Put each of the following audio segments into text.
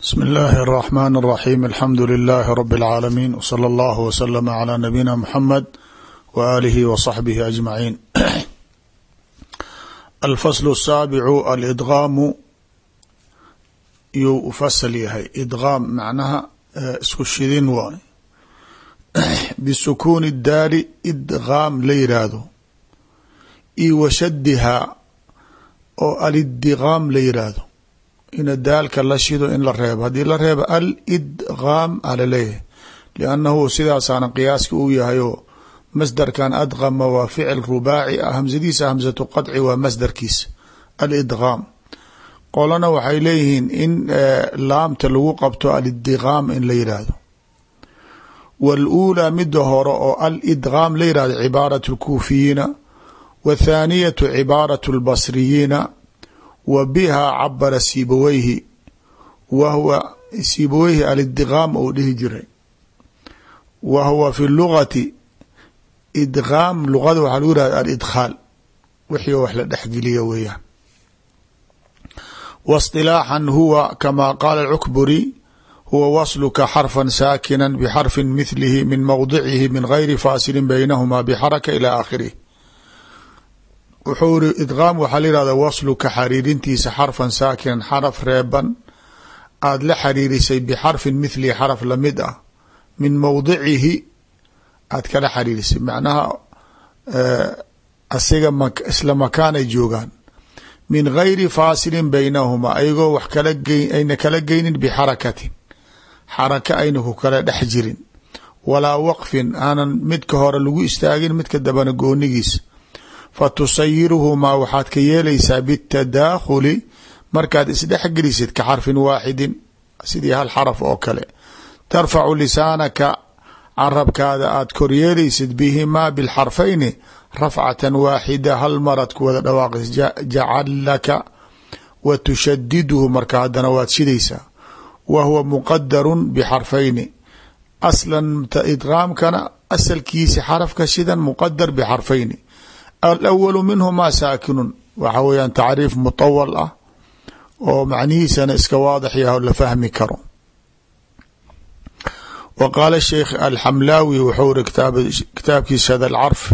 bsmi اllahi الرحmn الرaxيm alxamdu لilaahi rb اlcaalamiin wslى اllah wslm عlى nabiyina mxamed w alihi w صaxbihi aجmaciin alfasl الsaabicu alidgaamu yuu u fasl yahay idgaam macnaha isku shidin waay bisukuuni daali idgaam la yiraahdo io washadihaa oo alidigaam la yiraahdo ina daalka la shido in la reebo. Haddii la reebo alidgaam alaleeyahay liannahu sidaasaana qiyaaska uu yahay oo masdarkan adgama waa ficil rubaaci ah hamsadiisa hamsatu qadci waa masdarkiisa alidgaam qolana waxay leeyihiin in laamta lagu qabto alidigaam in la yiraahdo. Waluulaa mida hore oo alidgaam la yiraahdo cibaarat lkuufiyiina wathaaniyatu cibaarat lbasriyiina wa biha cabara sibaweyhi wa huwa sibaweyhi alidigaam ou dhihi jiray wa huwa fi lugati idgaam luqada waxaa lagu yihahda alidkhaal wixii wax la dhexgeliya weeyaan waاصطilaaxan huwa kama qaala cukburi huwa wasluka xarfan saakina bxarfin mithlihi min mowdicihi min gayri faasilin baynahuma bxaraka ilى aakhirih wuxuu iri idgaam waxaa la yihahda wasluka xariirintiisa xarfan saakinan xaraf reeban. Aada la xariirisay bixarfin mithlihi xaraf la mid ah. Min mowdicihi aad kala xariirisay. Macnaha asiga isla makaanay joogaan. Min gayri faasilin baynahuma ayagoo wax kala geyn ayna kala geynin bixarakatin. Xaraka ayna ku kala dhex jirin. Walaa waqfin aanan midka hore lagu istaagin midka dambana goonigiisa fa tusayiruhumaa waxaad ka yeelaysaa bitadaakhuli markaad isdhexgelisid ka xarfin waaxidin sidii hal xaraf oo kale tarfacu lisaanaka carabkaada aad koryeelaysid bihimaa bilxarfayni rafcatan waaxida hal marad ku wada dhawaaqis jacalaka wa tushadiduhu marka haddana waad shidaysaa wa huwa muqadarun bixarfayni aslan idgaamkana asalkiisi xarafka shidan muqadar bixarfayni alawalu minhumaa saakinun. Waxa weeyaan tacriif mutawal ah oo macnihiisana iska waadix yaho la fahmi karo. Wa qaala sheikh alxamlaawi wuxuu iri kitaabkiisa shada alcarf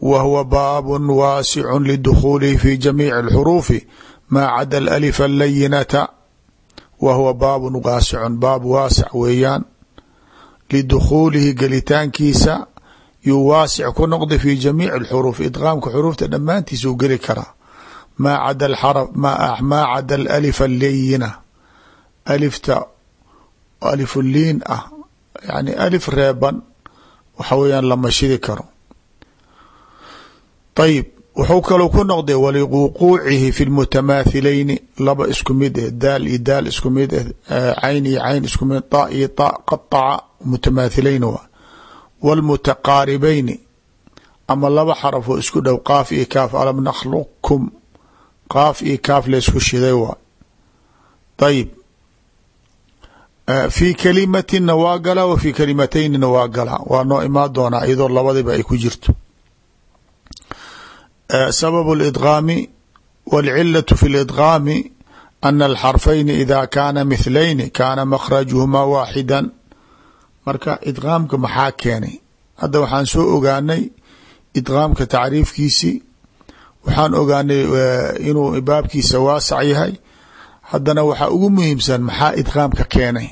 wa huwa baabun waasicun lidukhuulihi fi jamiici alxuruufi maa cada alif allayinata wa huwa baabun waasicun baab waasic weeyaan lidukhuulihi gelitaankiisa yuu waasic ku noqday fi jamiici alxuruuf idgaamka xuruufta dhammaantiisa u geli karaa maa cada maa cada alif allayina alifta alifuliin ah yani alif reeban waxa weeyaan lama shidi karo. Ayib wuxuu kalou ku noqday waliwuquucihi fi lmutamaahilayni laba isku mid eh daal iyo daal isku mid eh cayn iyo cayn isku mid ta iyo ta qaaca mutamaahilayn waa wاlmutaqaaribayni ama laba xaraf oo isku dhow qaaf iyo kaaf alam nakhluqkum qaaf iyo kaaf laysku shiday waa ayib fi kalimatina waa galaa wa fi kalimataynina waa galaa waa noo imaan doonaa iyadoo labadiba ay ku jirto sabab اlidgaami wاlcilaة fi اlidgaami ana alxarfayni ida kaana mithlayni kaana makhrajuhumaa waaxida marka idgaamka maxaa keenay? Hadda waxaan soo ogaanay idgaamka tacriifkiisi. Waxaan ogaanay inuu baabkiisa waasac yahay. Haddana waxaa ugu muhiimsan maxaa idgaamka keenay?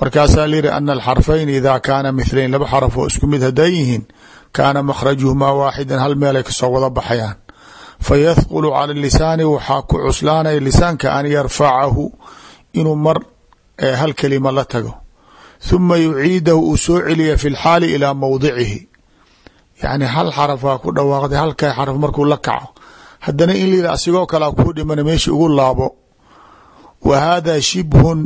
Markaasaa la yihi ana alxarfayn ida kaana mithlayn. Laba xaraf oo isku mid haday yihiin kaana makhrajuhumaa waaxidan hal meelay ka soo wada baxayaan. Fa yathqulu cala lisaani waxaa ku cuslaanaya lisaanka an yarfacahu inuu mar hal kelima la tago huma yuciidahu uu soo celiya fi lxaali ilaa mowdicihi yacni hal xaraf waa ku dhawaaqday halka xaraf markuu la kaco. Haddana in la yidhi asigoo kalea kuu dhimana meesha ugu laabo. Wa hada shibhun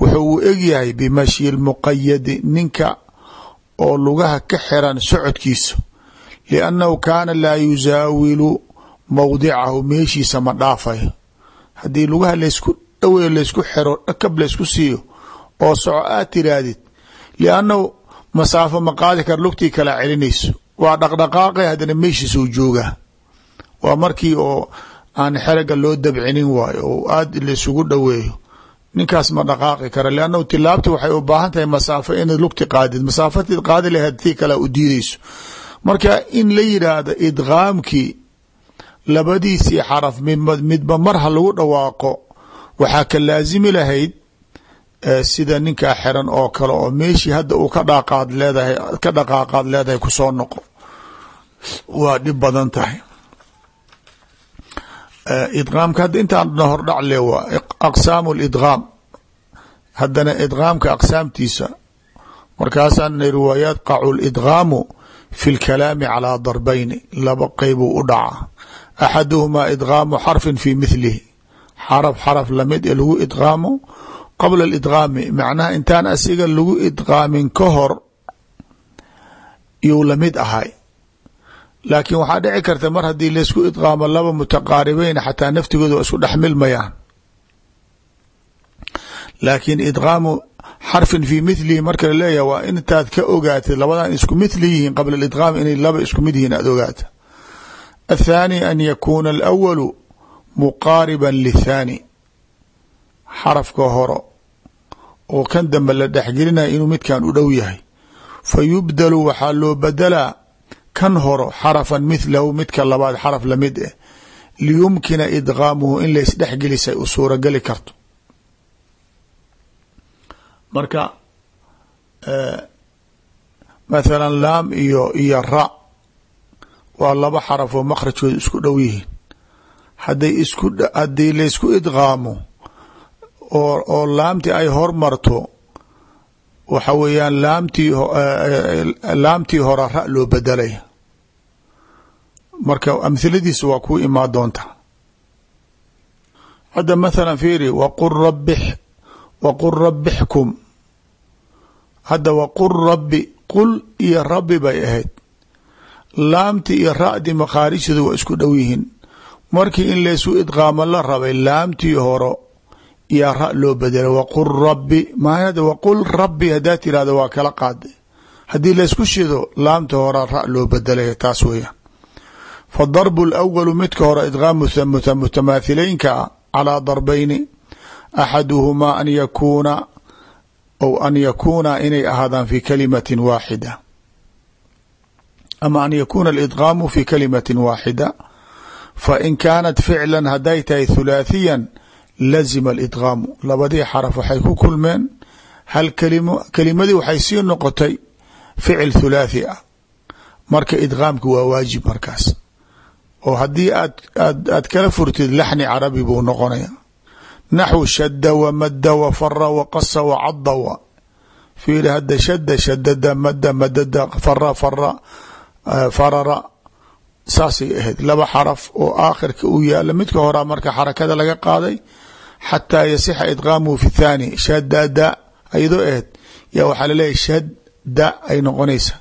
wuxuu u egyahay bimashyi lmuqayadi ninka oo lugaha ka xiran socodkiisa liannahu kaana laa yusaawilu mowdicahu meeshiisa ma dhaafayo. Haddii lugaha laysku dhaweeyo laysku xiro dhakab laysku siiyo oo soco aad tiraahdid liannahu masaafo ma qaadi kara lugtii kala celinayso. Waa dhaqdhaqaaqay haddana meeshiisuu joogaa waa markii oo aan xeraga loo dabcinin waayo oo aad laisugu dhoweeyo ninkaas ma dhaqaaqi kara lannahu tilaabti waxay u baahan tahay masaafo inaad lugti qaadid. Masaafatid qaadi laheed tii kale u diideyso marka in la yidhaahdo idqaamkii labadiisii xaraf midba mar ha lagu dhawaaqo waxaa ka laasimi lahayd sida ninkaa xiran oo kale oo meeshii hadda uu ka dhaqaad leedahay ka dhaqaaqaad leedahay ku soo noqo. Waa dhib badan tahay. Idqaamka hadda intaan hordhac le waa aqsaamu lidqaam haddana idqaamka aqsaamtiisa markaasaan riwaayaat qacu lidqaamu fi lkalaami calaa darbayni laba qeybuu u dhaca. Axaduhumaa idqaamu xarfin fi mithlihi xaraf xaraf la mid ee lagu idqaamo qabla lidqaami macnaha intaan asiga lagu idqaamin ka hor yuu la mid ahay. Laakiin waxaa dhici karta mar haddii laysku idqaamo laba mutaqaaribeyn xataa naftigooda waa isku dhex milmayaan. Laakiin idqaamu xarfin fi mithlihi marka la leeyahay waa intaad ka ogaatid labadan isku mithli yihiin qabla lidqaam inay laba isku mid yihiin aad ogaata athaani an yakuuna alawalu muqaariba lithaani xarafka horo oo kan dambe la dhexgelinaya inuu midkan u dhow yahay. Fa yubdalu waxaa loo bedelaa kan horo xarafan mithlahu midka labaad xaraf la mid eh liyumkina idqaamuhu in laysdhexgelisay u suurageli karto. Marka mathala laam iyo iyo ra waa laba xaraf oo makhrajkooda isku dhow yihiin. Haday isku haddii laysku idqaamo oo oo laamtii ay hormarto waxa weeyaan laamtii laamtii hora ra loo bedelaya marka amhiladiisa waa kuu imaa doonta. Hadda mathala fiiri waqul rabix waqul rabixkum hadda waqul rabbi qul iyo rabbi bay ahayd. Laamtii iyo makhaarijteeda waa isku dhow yihiin. Markii in laysu idqaamo la rabay laamtii horo yaa ra loo bedela waqul rabbi maanada waqul rabbi haddaa tirahdo waa kala qaada haddii laysku shido laamta horaa ra loo bedelaya taas weeyaan. Fa darbu lawalu midka hore idqaam mutamaathileynka ah calaa darbayni axaduhumaa an yakuuna ou an yakuuna inay ahaadaan fi kalimatin waaxida. Ama an yakuuna alidqaamu fi kalimatin waaxida. Fa in kaanat ficlan hadday tahay thulaathiyan lazima alidqaamu labadii xaraf waxay ku kulmeen hal kelimo kelimadii waxay sii noqotay ficil thulaathi ah. Marka idqaamka waa waajib markaas. Oo haddii aad aad aad kala furtid laxni carabi buu noqonaya naxwu shadda wamadda wafara waqasa wacadda wa fiiri hadda shadda shadada madda madada fara fara farara. Saasay ahayd. Laba xaraf oo aakhirka uu yaalla midka horaa marka xarakada laga qaaday xataa yasixa idqaamuhu fi thaani shadada ayadoo ahayd yaa waxaa laleeyahy shadda ay noqonaysa.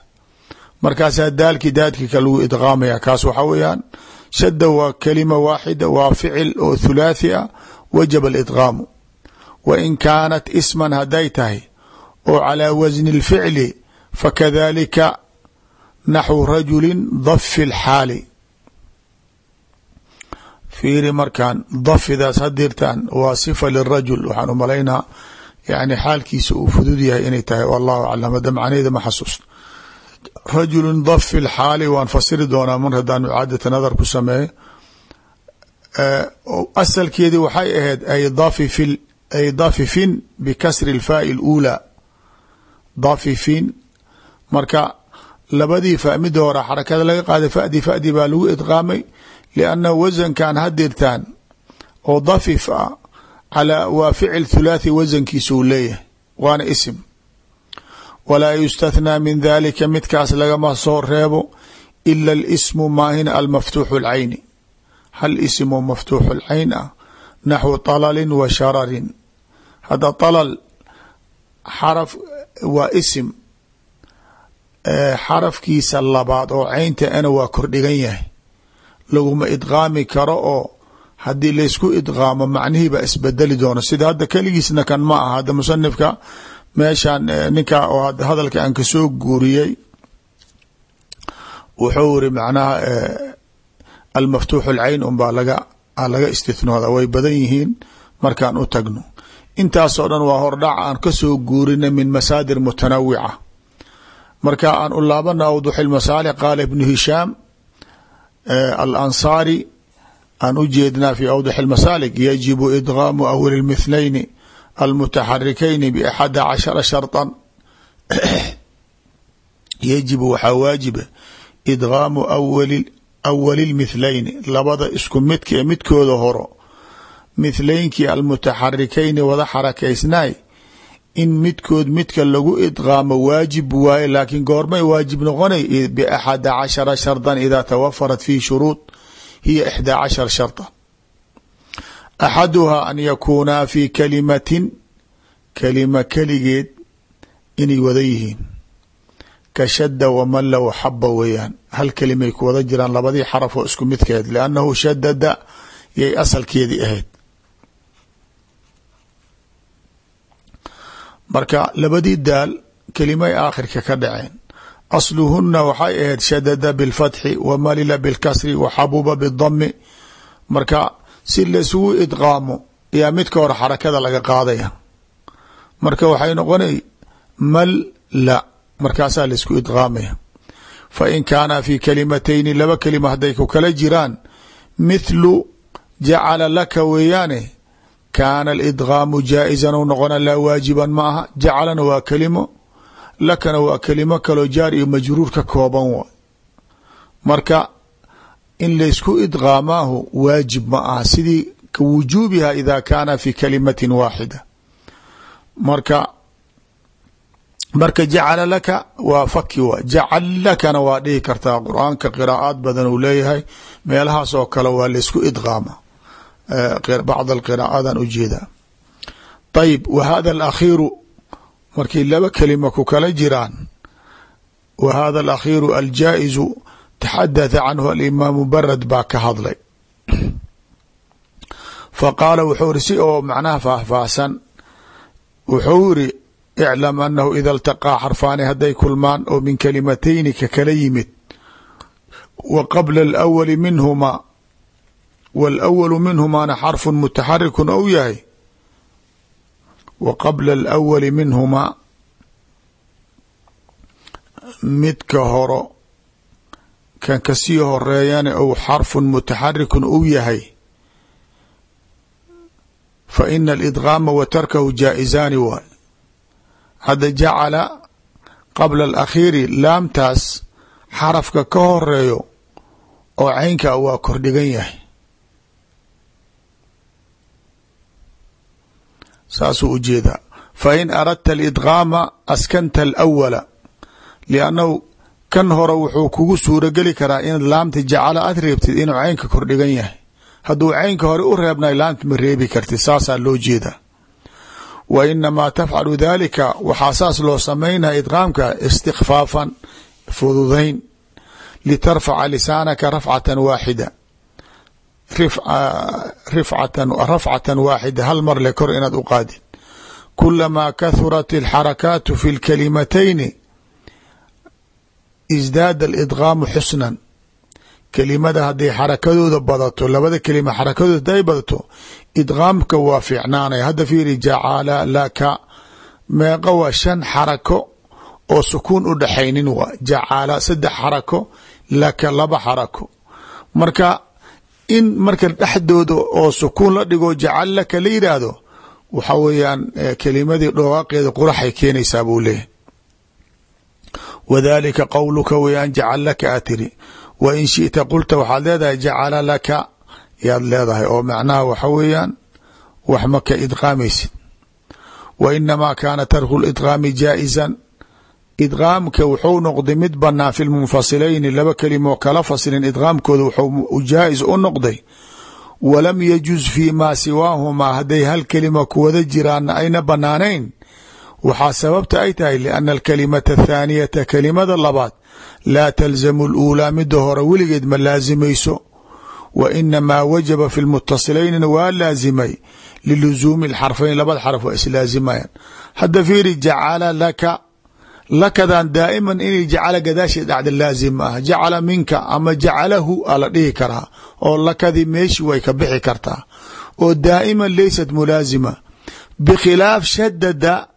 Markaasaa daalkii daadkika lagu idqaamaya kaas waxaa weeyaan shadda waa kalima waaxida waa ficil oo thulaathi ah wajaba alidqaamu. Wa in kaanat isman hadday tahay oo calaa wasni اlficli fakadalika naxwu rajuli dafi اlxaali fiiri markaan dafidaas hadirtaan waa sifa lirajul. Waxaan u malaynaa yani xaalkiisa uu fudud yahay inay tahay wallahu aclam hadda macnaheeda ma xasuusto rajulu dafi lxaali waan fasiri doonaa mar haddaan mucaadata nadar ku sameeyo. Asalkeedii waxay ahayd ay ay dafifin bikasri lfaai lula dafifin marka labadii fa midda hore xarakada laga qaaday fadi fadi baa lagu idqaamay lianna wasankan hadirtaan oo dafif ah waa ficil thulaathi wasankiisuu leeyahay waana isim walaa yustathnaa min dalika midkaas lagama soo reebo ila alismu maahina almaftuuxu lcayni hal ismu maftuuxu lcayn ah naxwu talalin wa shararin hadda talal xaraf waa isim xarafkiisa labaad oo caynta ana waa kordhigan yahay laguma idqaami karo oo haddii laysku idqaamo macnihii baa isbedeli doona. Sida hadda keligiisna kan ma aha hadda musanifka meeshan ninka oo hadalka aan ka soo guuriyey wuxuu iri macnaha almaftuuxu alcayn unbaa laga laga istithnooda way badan yihiin markaan u tagno. Intaasoo dhan waa hordhac aan ka soo guurinay min masaadir mutanawica marka aan u laabana awduxi masaalix qaala ibnu hishaam alansaari aan u jeednaa fi awdax اmasaalig yajibu idgaamu awli اmithnayni almutaxarikayni baxada cashara sharطa yajibu waxaa waajiba idgaamu awali اlmithlayni labada isku midka ee midkooda horo mithleynkii almutaxarikayni wada xarakaysnaay in midkood midka lagu idgaamo waajib waaye laakiin goormay waajib noqonay baxada cashara sharطa ida tawafarat fi shuruud hiya ixdaa cashar sharطa axaduhaa an yakuunaa fi kalimatin kalima keligeed inay wada yihiin. Ka shadda wamalla waxaba weeyaan. Hal kelimay ku wada jiraan labadii xaraf oo isku midkeed liannahu shadada yay asalkeedii ahayd marka labadii daal kelimay aakhirka ka dhaceen. Asluhuna waxay ahayd shadada bilfatxi wa malila bilkasri wa xabuuba bidami marka si laisugu idqaamo yaa midka hore xarakada laga qaadaya. Marka waxay noqonay mal la markaasaa la isku idqaamaya. Fa in kaana fi kalimatayni laba kelima hadday ku kala jiraan mithlu jacala laka weeyaane kaana alidgaamu jaa-izan u noqona laa waajiban ma aha jacalana waa kelimo lakana waa kelimo kaloo jaar iyo majruur ka kooban wa marka in laysku idqaamaahu waajib ma aha sidii ka wujuubiha ida kaana fi kalimatin waaxida marka marka jacala laka waa faki wa jacal lakana waa dhihi kartaa qur'aanka qiraa'aad badan uu leeyahay meelahaas oo kale waa laysku idqaama bacd alqiraa'adan u jeedaa ayib wa hada alakhiiru markay laba kelima ku kala jiraan wa hada alakhiiru aljaa'izu taxadatha canhu alimaamu barad baa ka hadlay. Fa qaala wuxuu iri si oo macnaha faahfaahsan wuxuu iri iclam anahu ida iltaqaa xarfaani hadday kulmaan oo min kalimatayni ka kala yimid wa qabla alawali minhumaa wاlأwl minhumaana xarfu mutaxariku ou yahay wa qabla alأwali minhumaa midka horo kan kasii horeeyana ou xarfu mutaxarikun ou yahay fa ina alidgaama wa tarkahu jaa'izaani waay hadda jacala qabla alakhiiri laamtaas xarafka ka horeeyo oo caynka waa kordhigan yahay saasuu u jeedaa fa in aradta alidgaama askanta alawala liannahu kan hore wuxuu kugu suurogeli karaa inaad laamta jacala aad reebtid inuu caynka kordhigan yahay. Hadduu caynka hore u reebnay laamta ma reebi kartid saasaa loo jeedaa wa inamaa tafcalu daalika waxaa saas loo samaynaya idgaamka istikfaafan fududayn. Litarfaca lisaanaka rafcatan waaxida rafcatan waaxida hal mar le kor inaad u qaadid kulamaa kahurat alxarakaatu fi lkalimatayni isdaada alidgaamu xusnan. Kelimada hadday xarakadooda badato labada kelima xarakadooda haday badato idgaamka waa fiicnaanaya hadda fiiri jacala laka meeqa waa shan xarako oo sukuun u dhaxaynin waa. Jacala saddex xarako laka laba xarako. Marka in marka dhexdooda oo sukuun la dhigo jacal laka la yidhaahdo waxa weeyaan kelimadii dhawaaqeeda quraxay keenaysaa buu leeyahy wadalika qowluka weyaan jacal laka aa tiri wa in shita qulta waxaad leedahay jacala laka yaad leedahay oo macnaha waxa weeyaan wax ma ka idqaamaysid. Wa inamaa kaana tarku lidqaami jaaizan idqaamka wuxuu noqday mid banaa fi lmunfasilayni laba kelimoo kala fasilin idqaamkooda wuxuu jaais u noqday walam yajuz fi maa siwaahumaa hadday hal kelima kuwada jiraanna ayna banaanayn waxaa sababta ay tahay lianna alkalimata athaaniyata kelimada labaad laa talzamu luulaa mida hore weligeed ma laasimayso wa inamaa wajaba fi lmutasilaynina waa laasimay liluzuumi alxarfayn labada xarf waa islaazimayaan hadda fiiri jacala laka lakadan daa'iman inay jacala gadaasheed dhacda laazim ah jacala minka ama jacalahu a la dhihi karaa oo lakadii meeshi way ka bixi kartaa oo daa'iman leysat mulaazima. Bikhilaaf shadada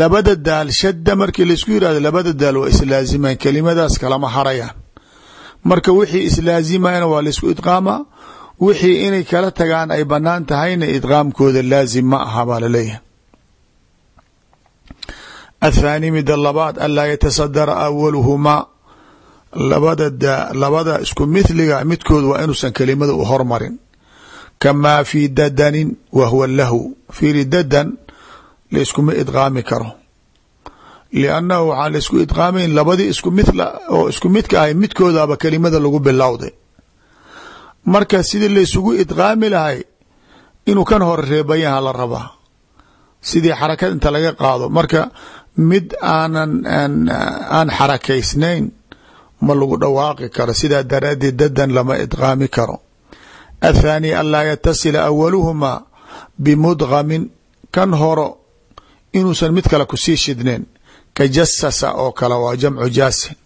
labada daal shada markii la isku yiraahdo labada daal waa islaazimayan kelimadaas kalama harayaan. Marka wixii islaazimayana waa la isku idqaamaa wixii inay kala tagaan ay banaan tahayna idqaamkooda laazim ma aha baa la leeyahay athaani mida labaad anlaa yatasadara awaluhumaa labada da labada isku mithliga midkood waa inuusan kelimada u hormarin kamaa fi dadanin wa huwa lahu fiiri dadan laiskuma idqaami karo liannahu waxaa la isku idqaamayn labadii isku mithla oo isku midka ahay midkoodaba kelimada lagu bilowday marka sidii laysugu idqaami lahay inuu kan hore reebayaha la rabaa sidii xarakad inta laga qaado marka mid aanan aan xarakaysnayn ma lagu dhawaaqi karo. Sidaa daraadeed dadan lama idqaami karo. Athaani an laa yatasila awaluhumaa bimudgamin kan horo inuusan mid kale ku sii shidnayn ka jasasa oo kale waa jamcu jaasin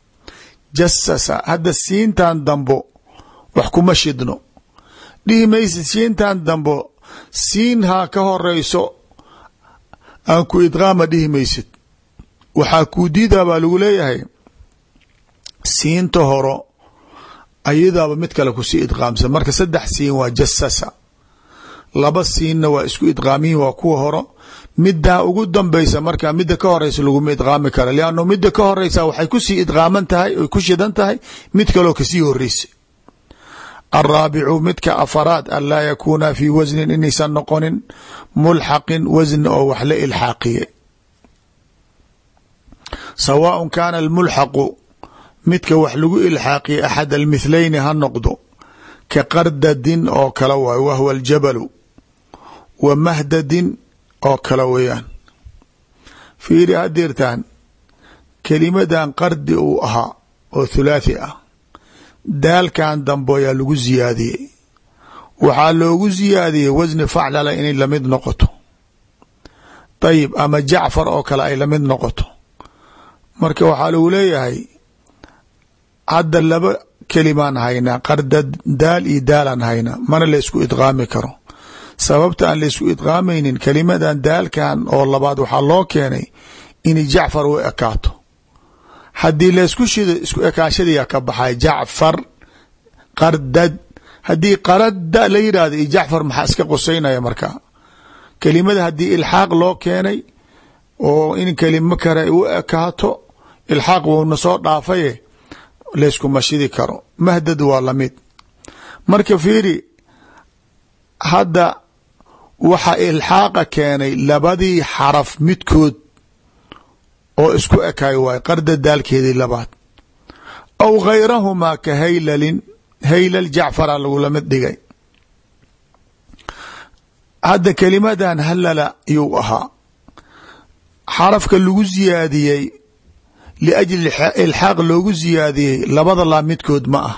jasasa hadda siintan dambo wax kuma shidno. Dhihi maysid siintan dambo siin haa ka horeyso aan ku idqaama dhihi maysid waxaa kuu diidaa baa lagu leeyahay. Siinta horo ayadaaba mid kale ku sii idqaamsan. Marka saddex siin waa jasasa laba siinna waa isku idqaamiyin waa kuwa horo. Middaa ugu dambaysa marka midda ka horeysa laguma idqaami kara lianno midda ka horeysa waxay ku sii idqaaman tahay oy ku shidan tahay mid kaloo ka sii horeysa alraabicu midka afaraad an laa yakuuna fii wasnin inaysan noqonin mulxaqin wasni oo wax la ilxaaqiye sawaaء kaana almulxaqu midka wax lagu ilxaaqiye axad almithlayni ha noqdo ka qardadin oo kale waay wahwa aljabalu wa mahdadin oo kale weeyaan. Fiiri hadeertaan kelimadan qardi uu ahaa oo thulaathi ah daalkan dambo ayaa lagu ziyaadiyey. Waxaa loogu ziyaadiyey wasni faclala inay la mid noqoto. Ayib ama jacfar oo kale ay la mid noqoto marka waxaa lagu leeyahay hadda laba kelimaan haynaa qarda daal iyo daalaan haynaa mana la ysku idqaami karo. Sababta aan laysku idqaamaynin kelimadan daalkan oo labaad waxaa loo keenay inay jacfar u ekaato. Haddii laysku shido isku ekaashadiyaa ka baxay jacfar qardad haddii qarada la yidhaahdo iyo jacfar maxaa iska qusaynaya markaa kelimada haddii ilxaaq loo keenay oo in kelimo kale u ekaato ilxaaq wuuna soo dhaafaye layskuma shidi karo. Mahdad waa la mid marka fiiri hadda waxa ilxaaqa keenay labadii xaraf midkood oo isku ekay waay qarda daalkeedii labaad. Aw gayrahumaa ka haylalin haylal jacfara lagula mid dhigay. Hadda kelimadan halala yuu ahaa. Xarafka lagu ziyaadiyey liajli ilxaaq loogu ziyaadiyey labada laa midkood ma ah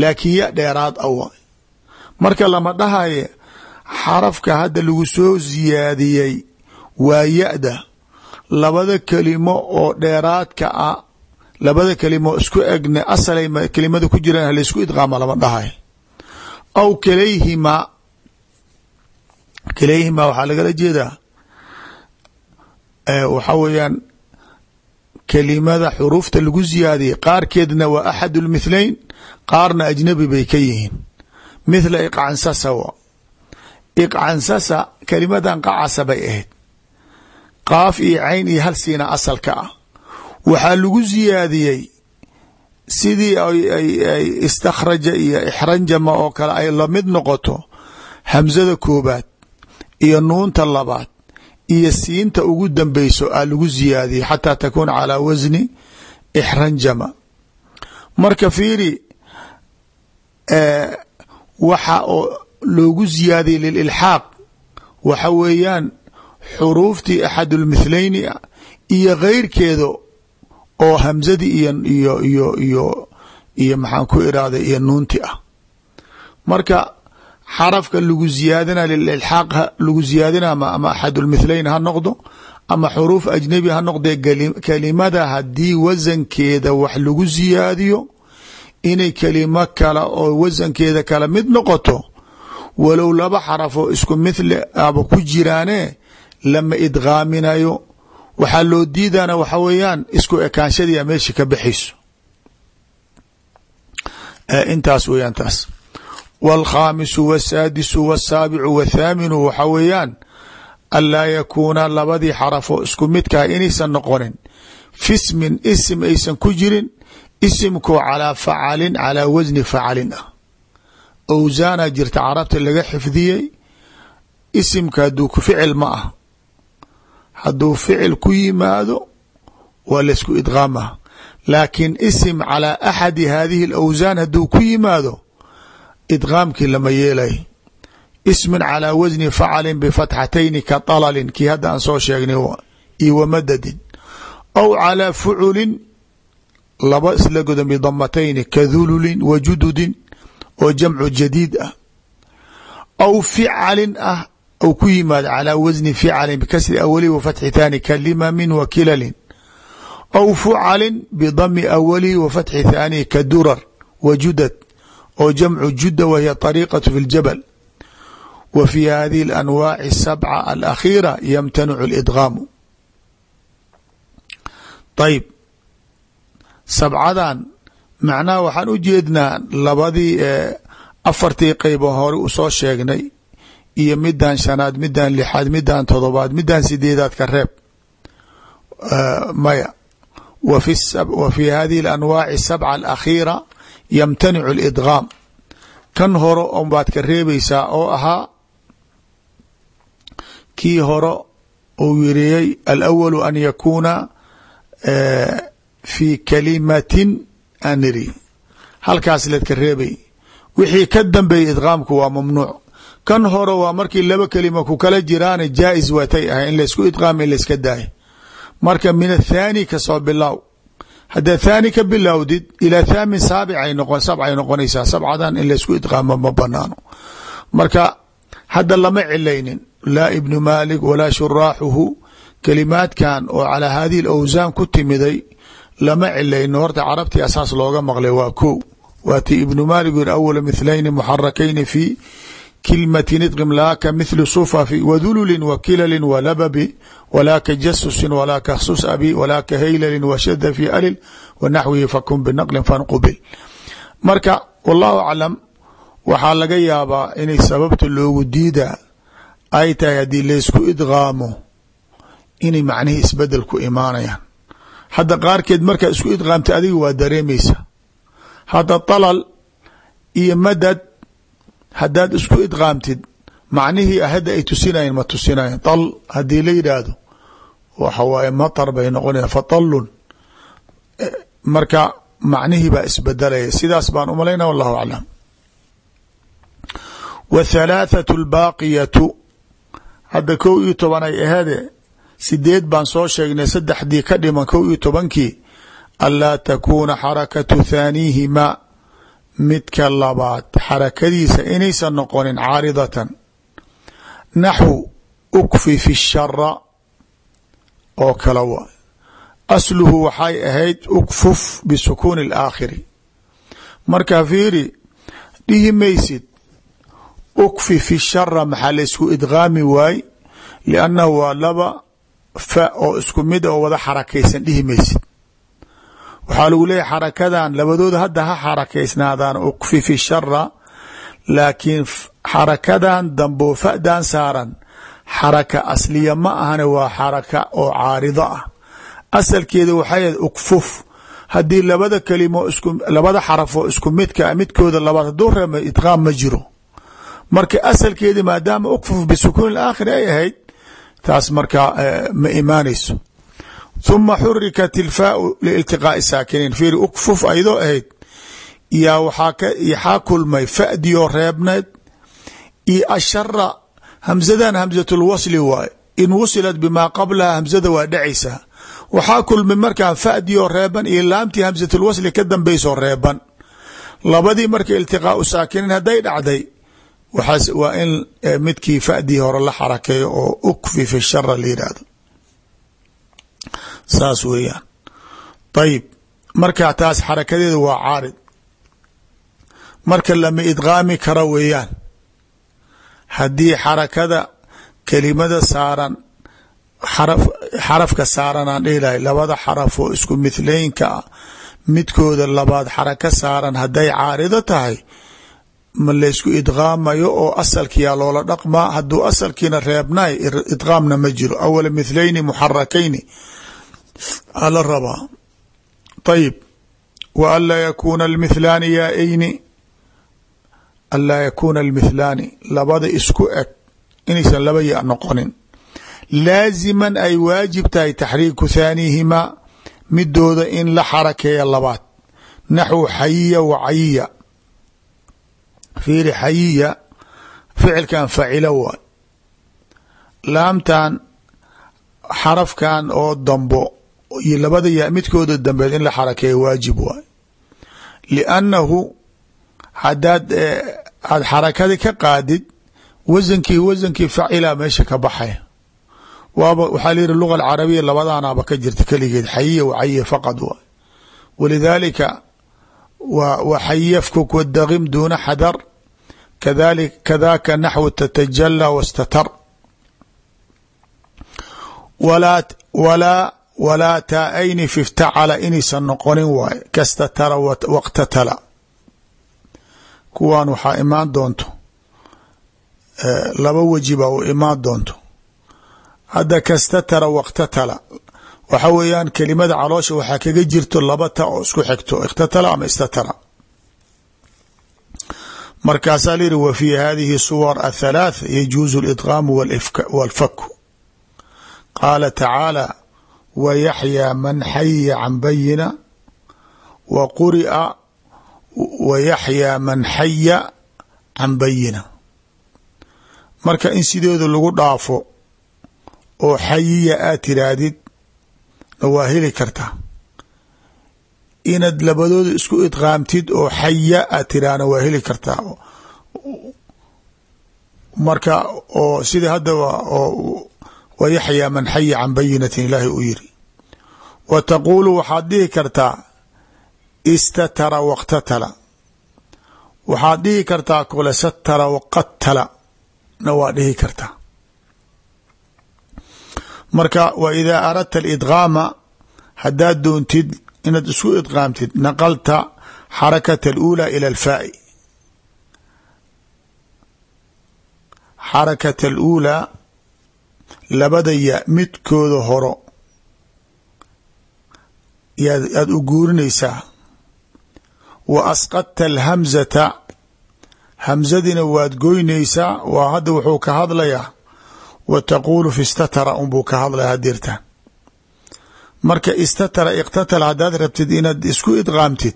laakiin ya dheeraad awa marka lama dhahaye xarafka hadda lagu soo ziyaadiyey waa ya-da labada kelimo oo dheeraadka ah labada kelimo isku egne asalay kelimada ku jiraan halaysku idqaama lama dhahay aw kalayhimaa kalayhimaa waxaa lagala jeedaa waxaa weeyaan kelimada xuruufta lagu ziyaadiyey qaarkeedna waa axad lmithlayn qaarna ajnabi bay ka yihiin. Mithla iqcansasa w iqcansasa kelimadan qacasa bay ahayd. Qaaf iyo cayn iyo hal siina asalka ah. Waxaa lagu ziyaadiyey sidii ay istakhraja iyo ixranjama oo kale ay la mid noqoto hamsada koobaad iyo nuunta labaad iyo siinta ugu dambeyso aa lagu ziyaadiyey xataa takuuna calaa wasni ixranjama. Marka fiiri waxa oo loogu ziyaadiyey lililxaaq waxa weeyaan xuruuftii axad lmithleyni iyo keyrkeeda oo hamsadii iyo iyo iyo iyo iyo maxaan ku irahda iyo nuunti ah. Marka xarafka lagu ziyaadina lililxaaq lagu ziyaadina ama axad lmithlayn ha noqdo ama xuruuf ajnabi ha noqdee kelimada haddii wasankeeda wax lagu ziyaadiyo inay kelimo kale oo wasankeeda kala mid noqoto walow laba xarafoo isku mithle aba ku jiraane lama idgaaminayo waxaa loo diidana waxa weeyaan isku ekaanshadiia meesha ka baxayso intaas weeyaan taas wاlkhaamisu wاsaadisu wاsaabicu wاthaaminu waxa weeyaan anlaa yakuuna labadii xarafoo isku midkaha inaysan noqonin fismin isim aysan ku jirin isimkoo calaa facalin calaa wasni facalin ah awsaana jirta carabta laga xifdiyey isimka hadduu ficil ma ah hadduu ficil ku yimaado waa laysku idqaamah laakiin isim calaa axadi hadihi alawsaan hadduu ku yimaado idqaamkii lama yeelay ismin calaa wasni facalin bifatxatayni ka dalalin kii hadda aan soo sheegnay iyo wamadadin aw calaa fuculin laba isla godan bidamatayni ka dululin wa jududin oo jamcu jadiid ah aw ficalin ah ou ku yimaado calaa wasni ficalin bikasri awali wa fatxi thaani ka limamin wa kilalin aw fucalin bidami awalihi wa fatxi thaanihi ka durar wa judad oo jamcu juda wahiy طariiqaة fi اljabal wa fi hadihi اlanwaaci الsabca alakhiira yamtanicu اlidgaamu ayb sabcadan macnaha waxaan u jeednaa labadii afartii qeybo hore u soo sheegnay iyo midan shanaad midan lixaad midan todobaad midan sideedaad ka reeb maya wa fi hadihi اlanwaaci الsabca alakhiira yamtanicu اlidgaam kan hore on baad ka reebaysaa oo ahaa kii hore uu yiriyey alawalu an yakuuna fi kalimatin aniri halkaas leedka reebay. Wixii ka dambeeyey idgaamku waa mamnuuc. Kan hore waa markii laba kelima ku kala jiraan jaa-is watay ahay in laysku idgaama in layska daayo. Marka min athaani ka soo bilow haddaad thaani ka bilowdid ilaa thaamin saabicay noqon sabcay noqonaysaa sabcadan in laysku idqaamo ma banaano. Marka hadda lama cilaynin laa ibnu maalik walaa shuraaxuhu kalimaadkan oo calaa hadihi alawsaan ku timiday lama cilayno horta carabtii asaas looga maqlay waa ko waa ti ibnu maalik yiri awala mithlayni muxarakayni fi kilmati idqim laaka mithlu sufafi wadululin wa kilalin wa lababi walaa ka jasusin walaa ka khsus abi walaa ka haylalin washada fi alil wa naxwihi fakun binaqlin fanqubil marka wallahu aclam waxaa laga yaabaa inay sababta loogu diida ay tahay haddii laysku idgaamo inay macnihii isbeddel ku imaanayaan hadda qaarkeed markaa isku idgaamta adiga waa dareemaysa hadda dalal haddaad isku idqaamtid macnihii hadda ay tusinayen ma tusinayan dal haddii la yidhaahdo waxa waaye matar bay noqonaya fadalun marka macnihii baa isbedelaya sidaas baan umalayna wallahu aclam. W thalaathatu lbaaqiyatu hadda kow iyo toban ay ahade sideed baan soo sheegnay saddexdii ka dhiman kow iyo tobankii anlaa takuuna xarakatu thaaniihima midka labaad xarakadiisa inaysan noqonin caaridatan. Naxwu ukfi fi shara oo kale wa asluhu waxay ahayd ukfuf bisukuuni اlaakhiri marka fiiri dhihi maysid ukfi fi shara maxaa laysku idgaami waay liannahu waa laba fa oo isku mid oo wada xarakaysan dhihi maysid waxaa lagu leeyahy xarakadan labadooda hadda ha xarakaysnaadaan ukfi fi shara laakiin xarakadan damboo fadan saaran. Xaraka asliya ma ahane waa xaraka oo caarido ah. Asalkeeda waxay ahayd ukfuf haddii labada kalimo labada xarafoo isku midka midkooda labaad hadduu reema idqaam ma jiro. Marka asalkeedi maadaama ukfuf bisukuun aakhir ay ahayd taas markaa ma imaanayso huma xurikat ilfaau liiltiqaai saakiniin fiiri ukfuf aydoo ahayd yaa waxaa kulmay fadioo reebneed iyo ashara hamsadan hamsatulwasli waay in wusilat bimaa qablaha hamsada waa dhacaysaa waxaa kulmay markaa fadioo reeban iyo laamtii hamsatulwasli ka dambaysoo reeban labadii marka iltiqaau saakiniin hadday dhacday waa in midkii fadii hore la xarakeeyo oo ukfi fi shara la saas weeyaan. Ayib marka taas xarakadeeda waa caarid. Marka lama idqaami karo weeyaan. Haddii xarakada kelimada saaran xaraf xarafka saaran aan dhihi lahay labada xaraf oo isku mithlaynka ah midkooda labaad xaraka saaran hadday caarido tahay ma laysku idqaamayo oo asalkiyaa loola dhaqmaa? Hadduu asalkiina reebnay idqaamna ma jiro. Awala mithlayni muxarakayni ala rabaa. Ayib wa anlaa yakuuna almithlaani yaa-ayni? Anlaa yakuuna almithlaani. Labada isku eg. Inaysan laba ya noqonin. Laaziman ay waajib tahay taxriiku thaanihimaa. Midooda in la xarakeeya labaad. Naxwu xayiya wa cayiya. Fiiri xayiya ficilkan facilo waay. Laamtan xarafkan oo dambo iyo labada yaa midkooda dambeed in la xarakeeya waajib waay. Liannahu hadaad aada xarakadi ka qaadid wasankii wasankii facila meesha ka baxay waaba waxaa layihi luga alcarabiya labadaanaaba ka jirta keligeed xayiya wa cayiya faqad waay. Walidaalika wa xayafkuk wadaqim duuna xadar kadali kadaka naxwu tatajala wastatar walaa walaa taa-ayni fiftacala inaysan noqonin waaye kastatara waqtatala kuwan waxaa imaan doonto. Laba wejiba u imaan doonto. Hadda kastatara waqtatala waxa weeyaan kelimada caloosha waxaa kaga jirto laba ta oo isku xigto. Ikhtatala ama istatara markaasaa la yihi wa fi hadihi suwar athalaath yajuuzu اlidqaamu walfaku qaala tacaala wayaxyaa man xaya can bayina wa quri'a wayaxyaa man xaya can bayina marka in sideedu lagu dhaafo oo xayiya aad tiraahdid na waa heli kartaa inaad labadooda isku idqaamtid oo xaya aad tiraahna waa heli kartaa marka oo sida hadda wayaxyaa man xaya can bayinatin ilaahi uu yiri wa taquulu waxaad dhihi kartaa istatara waqtatala waxaad dhihi kartaa kule satara waqatala na waa dhihi kartaa marka wa idaa aradta alidgaama haddaad doontid inaad isku idqaamtid naqalta xarakata aluulaa ila alfaa'i xarakata aluulaa labada ya midkooda horo. Yaad aada u guurinaysaa. Wa asqadta alhamzata. Hamzadina waad goynaysaa. Waa hadda wuxuu ka hadlayaa. Wa taquulu fi istatara unbuu ka hadlaya hadirtaan marka istatara iqtatala haddaad rabtid inaad isku idqaamtid.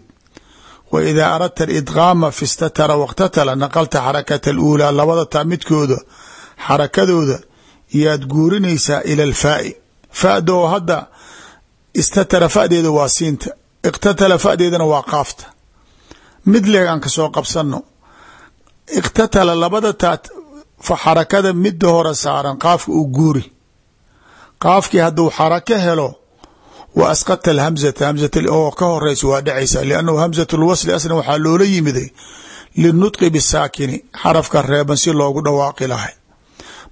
Wa idaa aradta alidqaama fi istatara waqtatala naqalta xarakata aluulaa labada taa midkooda xarakadooda yaad guurinaysaa ila alfaa'i fa'da oo hadda istatara fa'deeda waa siinta iqtatala fa'deedana waa qaafta. Mid leeg aan ka soo qabsanno. Iqtatala labada taa xarakada midda hore saaran qaafka uu guuri. Qaafkii hadduu xarako helo wa asqadta alhamzata hamzata oo ka horeysa waa dhacaysa liannahu hamzat lwasli aslan waxaa loola yimiday linutqi bisaakini xarafka reeban si loogu dhawaaqi lahay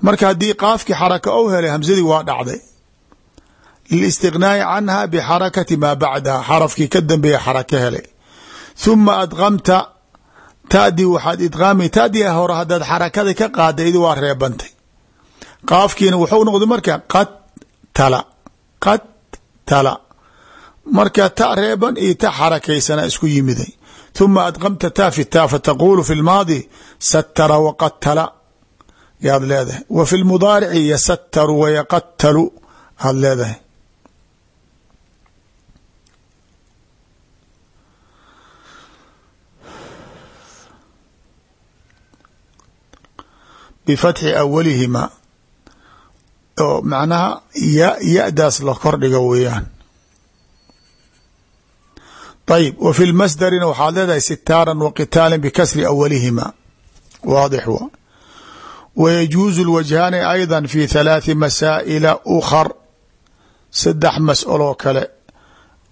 marka haddii qaafkii xaraka ou helay hamzadii waa dhacday. Lilistignaai canha bixarakati maa bacdaha xarafkii ka dambeeya xarako helay. Huma adqamta tadii waxaad idqaami tadii hore haddaad xarakada ka qaaday idi waa reebantay. Qaafkiina wuxuu noqday marka qad tala qad tala. Marka ta reeban iyo ta xarakaysana isku yimiday. Huma adqamta ta fi ta fataqulu fi lmaadi satara waqatala yaad leedahay wa fi lmudaarici yasataru wayaqatalu aad leedahay bifatxi awalihima oo macnaha ya ya-daas la kordhiga weeyaan ayib wa fi lmasdarina waxaad leedahay sitaaran wa qitaalan bikasri wa yajuuzu lwajhaani ayda fi halaathi masaa'ila ukhar saddex mas'aloo kale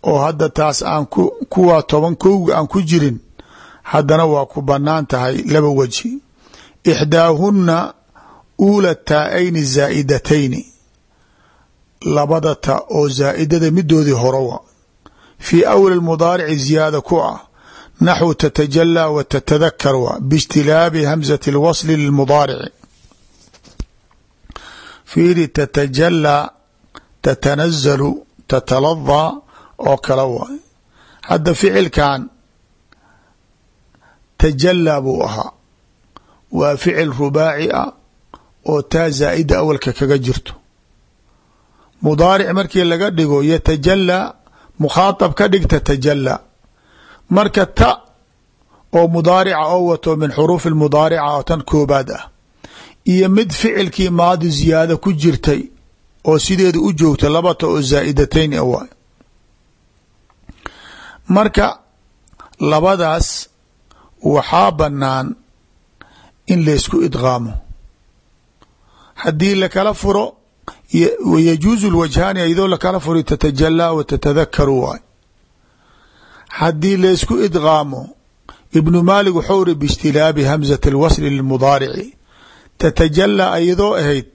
oo hadda taas aan ku kuwaa toban kowga aan ku jirin haddana waa ku bannaan tahay laba weji ixdaahuna uula taa-ayni zaa'idatayni labada ta oo zaa'idada midoodii horowa fii awli mudaarici ziyaada ku ah naxwu tatajalaa wa tatadakar wa biijtilaabi hamzati اlwasli lilmudaarici fiiri tatajalaa tatanazalu tataladaa oo kala waay hadda ficilkan tajalaa buu ahaa. Waa ficil rubaaci ah oo taa zaa'ida awalka kaga jirto. Mudaaric markii laga dhigo yatajalaa mukhaaطab ka dhig tatajalaa marka ta oo mudaarica oo wato min xuruufi mudaarica oo tan koobaad ah iyo mid ficilkii maadi ziyaado ku jirtay oo sideeda u joogta labata oo zaa'idatayn a waay marka labadaas waxaa bannaan in laysku idqaamo. Haddii lakala furo yajuuzu lwajhaani iyadoo lakala furo tatajalaa wa tatadakaru waay haddii laysku idqaamo ibnu maalik wuxuu ri biijtilaabi hamzati alwasli lilmudaarici tatajalaa iyadoo ahayd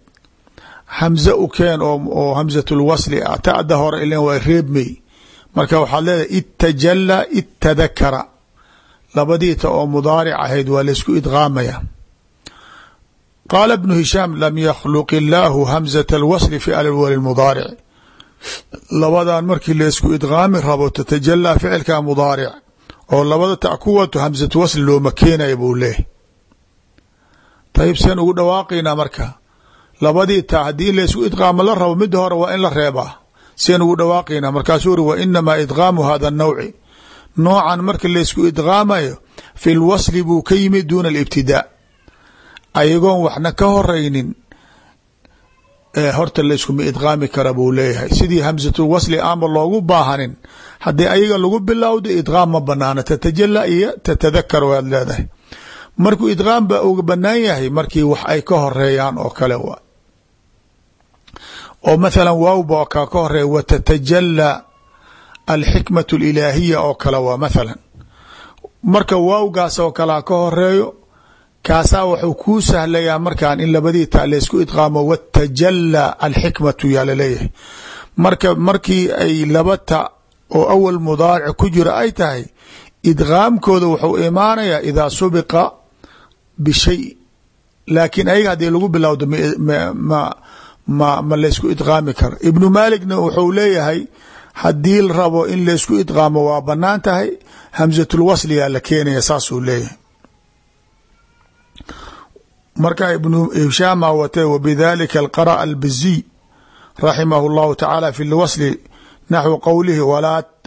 hamze u keen oo hamzat lwasli ah. Ta'da hore ilan waa reebmay. Marka waxaad leedahay ittajalaa ittadakara labadiita oo mudaaric ahayd waa laysku idqaamaya. Qaala ibnu hishaam lam yakhluq illaahu hamzata alwasli fi alwali mudaaric labadan markii laysku idqaami rabo tatajalaa ficilka mudaaric. Oo labada ta ku wato hamsatu wasli looma keenaya buu leehay tayib seen ugu dhawaaqaynaa marka. Labadii ta haddii laysku idqaamo la rabo midda hore waa in la reebaa seen ugu dhawaaqaynaa markaasuu uri wa inamaa idqaamu hada nawci noocan marka laysku idqaamayo fi lwasli buu ka yimid duuna alibtidaa ayagoon waxna ka horeynin horta layskuma idqaami kara buu leeyahay. Sidii hamsatul wasli aanba loogu baahanin haddii ayaga lagu bilowdo idqaam ma banaana. Tatajala iyo tatadakar waad leedahay markuu idqaam ba uga banaan yahay markii wax ay ka horeeyaan oo kale waa oo mathala waawba kaa ka horreeya wa tatajala alxikmat alilaahiya oo kale waa mathalan. Marka waawgaas oo kalea ka horeeyo kaasaa wuxuu kuu sahlayaa markaan in labadii ta laysku idqaamo watajala alxikmatu yaa la leeyahay marka markii ay laba ta oo awal mudaaric ku jira ay tahay idqaamkooda wuxuu imaanayaa idaa subiqa bishay. Laakiin ayaga haddii lagu bilowdo ma ma ma laysku idqaami karo. Ibnu maaligna wuxuu leeyahay haddii la rabo in laysku idqaamo waa bannaan tahay. Hamsatulwasliyaa la keenaya saasuu leeyahay. Marka ibnu hishaama watee wbidalika alqara'a albiziy raximah اllahu tacaala fi lwasli naxwu qowlihi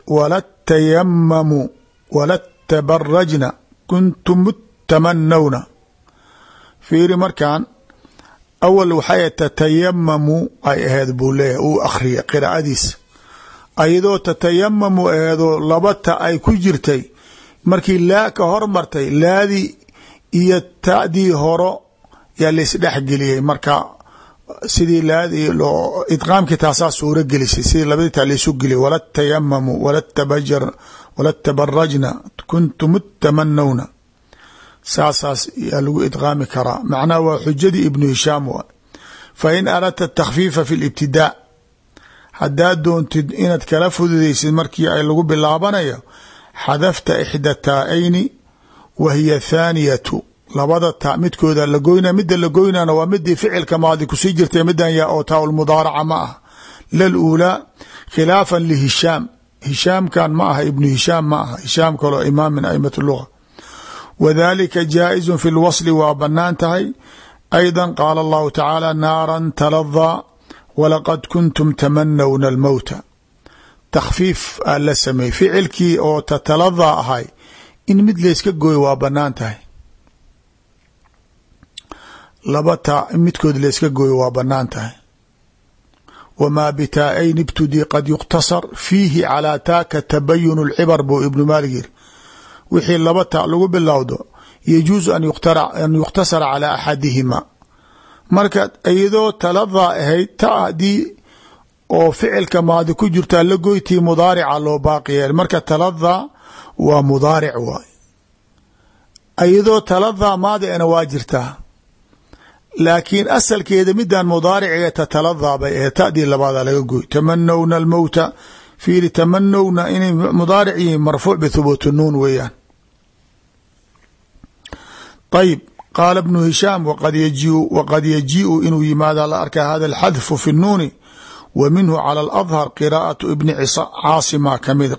wala tayamamu wala tabarajna kuntum mutamanawna fiiri markan awal waxay tatayamamu ay aheed buu leeyahay uu akhriya qiraa'adiisa ayadoo tatayamamu aheedoo labata ay ku jirtay. Markii laa ka hormartay laadii iyo ta'dii horo yaa laisdhexgeliyey marka sidii laadii loo idqaamkii taasaa suuro gelisay sidii labadii taa laisu geliyay. Wala tayamamu wala tabajar wala tabarajna kuntum tamanawna saasaas yaa lagu idqaami karaa. Macnaha waa xujadii ibnu hishaam wa fa in aradta takhfiifa fi libtidaa haddaad doontid inaad kala fududaysid markii ay lagu bilaabanayo xadafta ixda taa'ayni wa hiya thaaniyatu. Labada ta midkooda la goyna midda la goynana waa midii ficilka maadi ku sii jirtay midan yaa oo taa lmudaaraca ma ah lal uulaa khilaafan lihishaam hishaamkan ma aha ibnu hishaam ma aha. Hishaam kaloo imaam min aimat luga wadalika jaa'izu fi lwasli waa bannaan tahay ayda qaala allahu tacaala naaran taladaa walaqad kuntum tamanawna almowta takhfiif aa la sameeyey ficilkii oo tataladaa ahay in mid layska gooyo waa bannaan tahay laba taa midkood layska gooyo waa bannaan tahay wamaa bitaaءayn ibtudii qad yukhtasar fiihi calaa taaka tabayun اlcibar buu ibnu maalig yiri wixii laba ta lagu bilowdo yajuusu an yukhtasara calaa axadihima. Marka iyadoo taladaa ahayd ta haddii oo ficilka maadi ku jirtaa la goytii mudaarica loo baaqi yeel marka taladaa waa mudaaric waay. Iyadoo taladaa maadina waa jirtaa laakiin asalkeeda midaan mudaariciga tataladaa bay ahayd. Ta'dii labaada laga gooy tamanowna almowta fiiri tamanowna inay mudaaric yihiin marfuuc bithubuuti nuun weeyaan ayib qaala bnu hishaam waqad yajiiu inuu yimaada la arkaa hada alxadfu fi nnuuni wa minhu cala aladhar qiraa'atu ibni caasima ka mid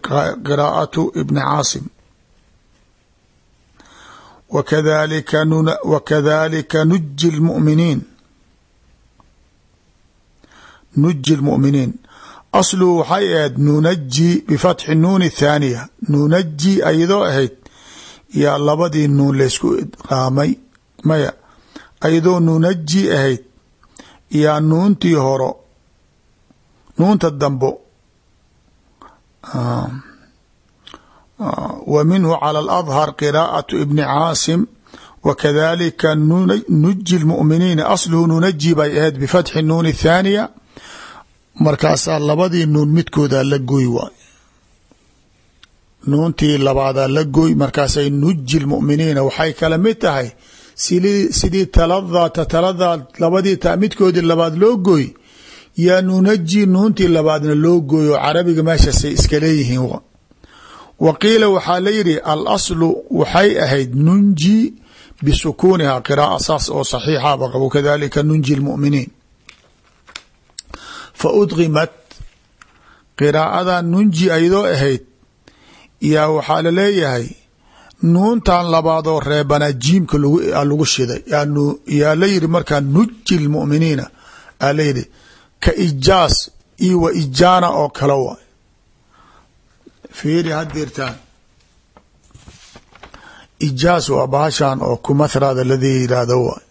qiraa'atu ibni caasim. Wakadalika nuji lmuminiin nuji lmu'miniin asluhu waxay ahayd nunaji bifatxi nuuni thaaniya. Nunaji ayadoo ahayd yaa labadii nuun laysku idqaamay maya ayadoo nunaji ahayd yaa nuuntii horo nuunta dambo w minhu calى اladhar qiraءaة ibni caasim wakadalika nuji اlmu'miniina asluhu nunaji bay ahayd bifatxi nuun الthaaniya markaasaa labadii nuun midkoodaa la goy waay nuuntii labaadaa la goy markaasay nuji lmu'miniina waxay kala mid tahay sidii taladaa tataladaa labadii ta labaad loo goy yaa nunaji nuuntii labaadna loo gooy oo carabiga meeshaasay iska leeyihiin. Wa qiila waxaa la yidhi alaslu waxay ahayd nunji bisukuuniha qiraaa. Saas oo saxiixaba qabo kadalika nunji lmu'miniin fa udqimat qiraa'adan nunji ayadoo ahayd yaa waxaa la leeyahay nuuntan labaadoo reebanaa jiimka lagu shiday. Yaa la yidhi markaa nuji lmu'miniina aa la yidhi ka ijaas iyo wa ijaana oo kale waay fiiri hadirtaan ijaas waa bahashan oo kumathrada ladii yidhaahdo waay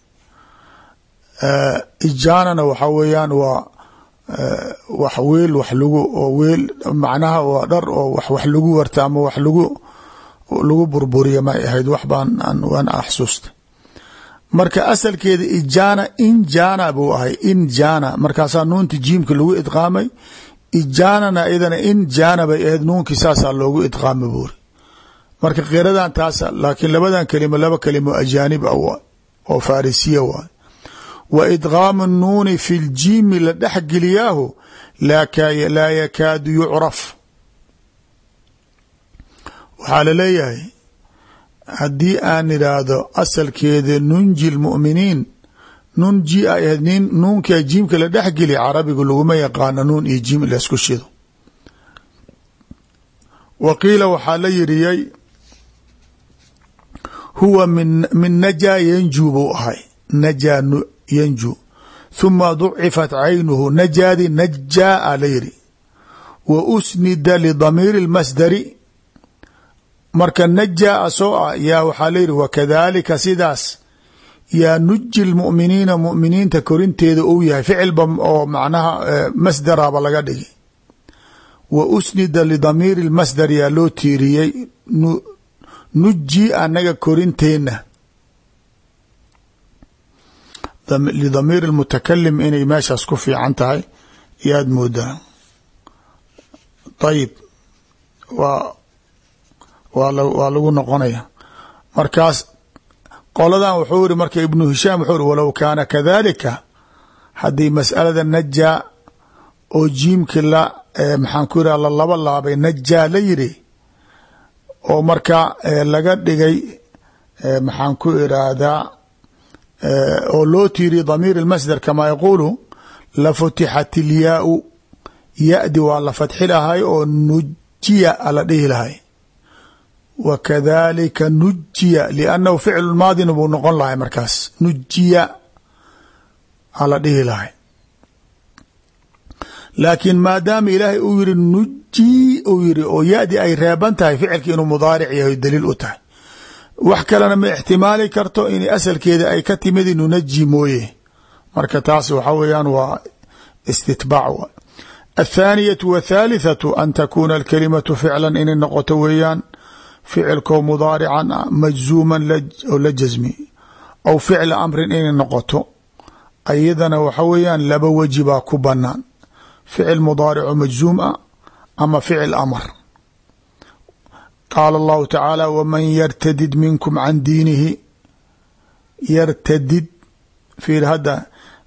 ijaanana waxa weeyaan waa wax weel wax lagu oo weel macnaha waa dhar oo wax wax lagu warta ama wax lagu lagu burburiya may ahayd wax baan waan axsuusta marka asalkeeda ijaana injaana buu ahay injaana. Markaasaa nuunta jiimka lagu idqaamay ijaanana idana injaana bay ahayd nuunkii saasaa loogu idqaama buuri marka qiradan taasa laakiin labadan kelimo laba kelimo ajaanib a waay oo farisiya waay wa idqaamu nuuni fi ljiimi la dhexgeliyaahu laa yakaadu yucraf waxaa la leeyahay haddii aan idhaahdo asalkeeda nunji lmu'miniin nunji ay ahayd nin nuunka jiimka la dhexgeli carabiga laguma yaqaano nuun iyo jiim laysku shido wa qiila waxaa la yiriyey huwa min najaa yanjuu buu ahay najaa yanjuu huma ducifat caynuhu najaadi najaa a la yiri wa usnida lidamiiri اlmasdari marka najaa asoo ah yaa waxaa la yidhi wakadalika sidaas. Yaa nuji lmu'miniina mu'miniinta korinteeda uu yahay ficilba oo macnaha masdaraba laga dhigi wa usnida lidamiiri lmasdar yaa loo tiiriyey nuji anaga korinteenna lidamiir lmutakalim inay meeshaas ku fiican tahay yaad moodaa ayib waa waa lagu noqonaya markaas qoladan wuxuu iri marka ibnu hishaam wuxuu iri walow kaana kadalika haddii mas'alada najaa oo jiimki la maxaan ku yidhah lalaba laabay najaa la yiri oo marka laga dhigay maxaan ku iraahdaa oo loo tiiriya damiir اlmasdar kamaa yaquulu lafutixat ilyaau ya-di waa la fatxi lahay oo nujiya ala dhihi lahay. Wa kadalika nujiya liannahu ficlu maadina buu noqon lahay markaas. Nujiya ala dhihi lahay. Laakiin maadaama ilaahay uu yiri nuji uu yiri oo ya-di ay reeban tahay ficilki inuu mudaaric yahay daliil u wax kalena ma ixtimaali karto in asalkeeda ay ka timid nunaji mooye. Marka taas waxa weeyaan waa istitbaac. Athaaniyatu wathaalithatu an takuuna alkalimatu ficlan inay noqoto weeyaan ficilko mudaarican majzuuman oo la jasmi aw ficla amrin inay noqoto. Ayadana waxa weeyaan laba weji baa ku banaan ficil mudaarico majzuum ah ama ficil amr qaala allahu tacaala waman yartadid minkum can diinihi yartadid fiir hadda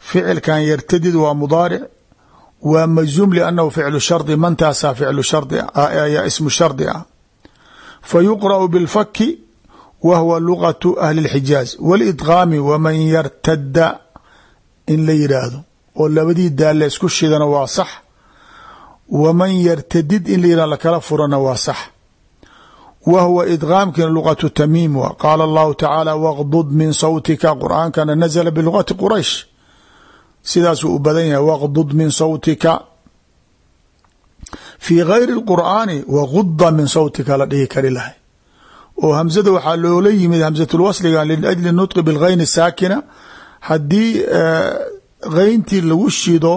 ficilkan yartadid waa mudaaric waa majzuum liannahu ficlu shardi mantaasaa ficlu shardi ayaa ismu shardi ah fa yuqra'u bilfaki wa huwa lugatu ahli اlxijaaz wاlidgaami waman yartada in la yidhaahdo oo labadii daal la isku shidana waa sax waman yartadid in la yihahdo lakala furana waa sax wa huwa idgaamkina lugatu tamiim wa qaala allahu tacaala waqdud min sawtika qur'aankana nazla bilugati quraysh sidaasuu u badan yahay waqdud min sawtika fii gayri اlqur'aani waguda min sawtika la dhihi kari lahay oo hamzada waxaa loola yimid hamzatulwasliga liajli nutqi bilgayni saakina haddii geyntii lagu shido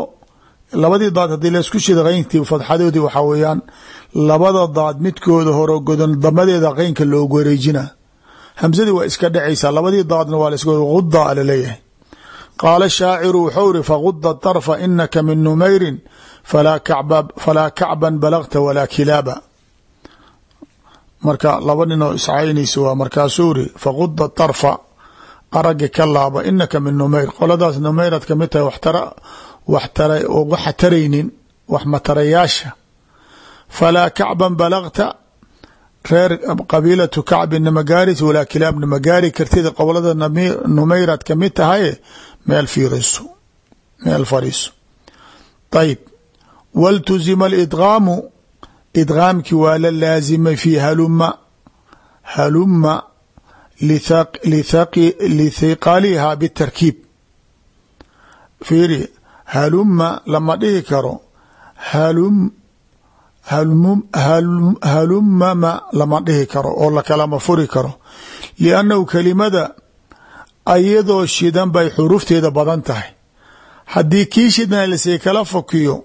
labadii daad haddii la isku shido geyntii fadxadoodii waxaa weeyaan labada daad midkooda hore godan damadeeda qeynka loogu wareejina. Hamzadii waa iska dhacaysaa labadii daadna waa laska guda la leeyahay qaala shaaciru wuxuu iri faguda darfa inaka min numayrin falaa kacban balagta walaa kilaaba. Marka laba ninoo iscaynaysa waa markaasuu iri faguda darfa aragga ka laaba inaka min numayr qoladaas numayraad ka mid tahay waxa taraynin wax matarayaasha. Falaa kacban balagta reer qabiilatu kacbi namagaaris walaa kilaab namagaari kartida qowlada numayraad ka mid tahaye meel fiiriso meel fariiso ayib waltuzima alidgaamu idgaamkii waa la laasimay fi haluma haluma lithiqaliha bitarkiib. Fiiri haluma lama dhihi karo. Halum halumama lama dhihi karo oo lakalama furi karo. Liannahu kelimada ayadoo shidan bay xurufteeda badan tahay. Haddii kii shidan la sii kala fokiyo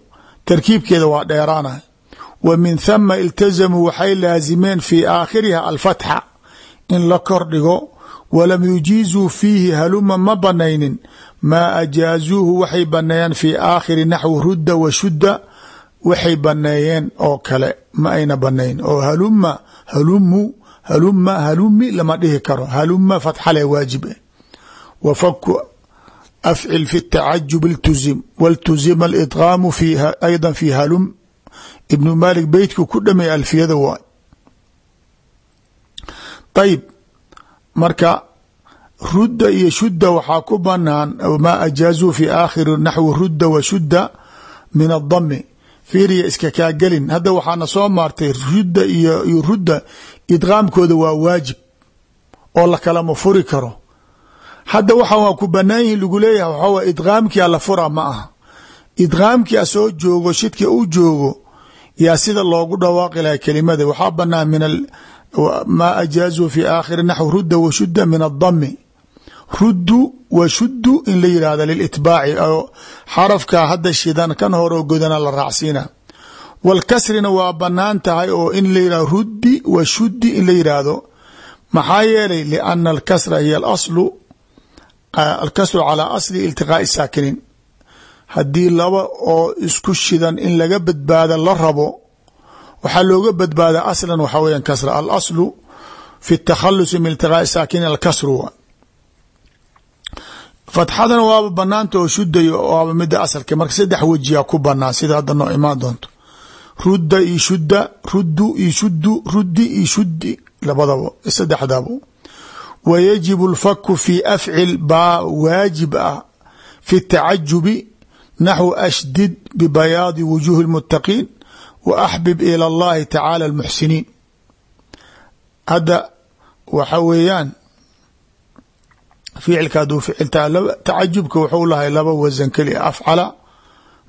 tarkiibkeeda waa dheeraanay. Wa min thama iltazamuu waxay laasimeen fii aakhiriha alfatxa in la kor dhigo walam yujiizuu fiihi haluma ma banaynin maa ajaazuuhu waxay baneeyeen fii aakhiri naxwi rudda wa shudda waxay baneeyeen oo kale ma ayna banayn oo haluma halumu haluma halumi lama dhihi karo. Haluma fatxale waajib wa faku afcil fi tacajub iltuzim waltuzima alidgaamu ayda fi halum. Ibnu maalik beytku ku dhamay alfiyada waay ayib marka rudda iyo shudda waxaa ku banaan maa ajaazuu fi aakhiri naxwi rudda wa shudda min adami fiiriya iska kaagelin hadda waxaana soo maartay rudda iyo rudda idgaamkooda waa waajib oo lakalama furi karo. Hadda waxa waa ku banaan yihiin lagu leeyahay waxaa idgaamkia la fura ma aha. Idgaamkia soo joogo shidka u joogo yaa sida loogu dhawaaqi laha kelimada waxaa banaan min maa ajaazuu fi aakhiri naxwi rudda wa shudda min adami ruddu wa shuddu in la yidhaahdo lilitbaaci xarafka hadda shidan kan horeo godana la raacsiina. Walkasrina waa bannaan tahay oo in la yihahdo ruddi wa shuddi in la yidhaahdo maxaa yeelay liana alkasra hiya alaslu alkasru calaa asli iltiqaai saakiniin. Haddii laba oo isku shidan in laga badbaado la rabo waxaa looga badbaada aslan waxaa weya kasra. Alaslu fi takhalusi min iltiqaai saakiniin alkasru fatxadana waaba banaanta oo shudayo waaba mida asalka. Marka saddex wejiyaa ku banaan sida hadda noo imaan doonto. Rudda iyo shudda ruddu iyo shuddu ruddi iyo shuddi. Labadaba saddexdaba. Wa yajibu alfaku fi afcil baa waajib ah fi tacajubi naxwu ashdid bibayaadi wujuuhi اlmuttaqiin wa axbib ila اllahi tacaala ficilka haduu ficiltaa tacajubka wuxuu lahay laba wasan keli afcala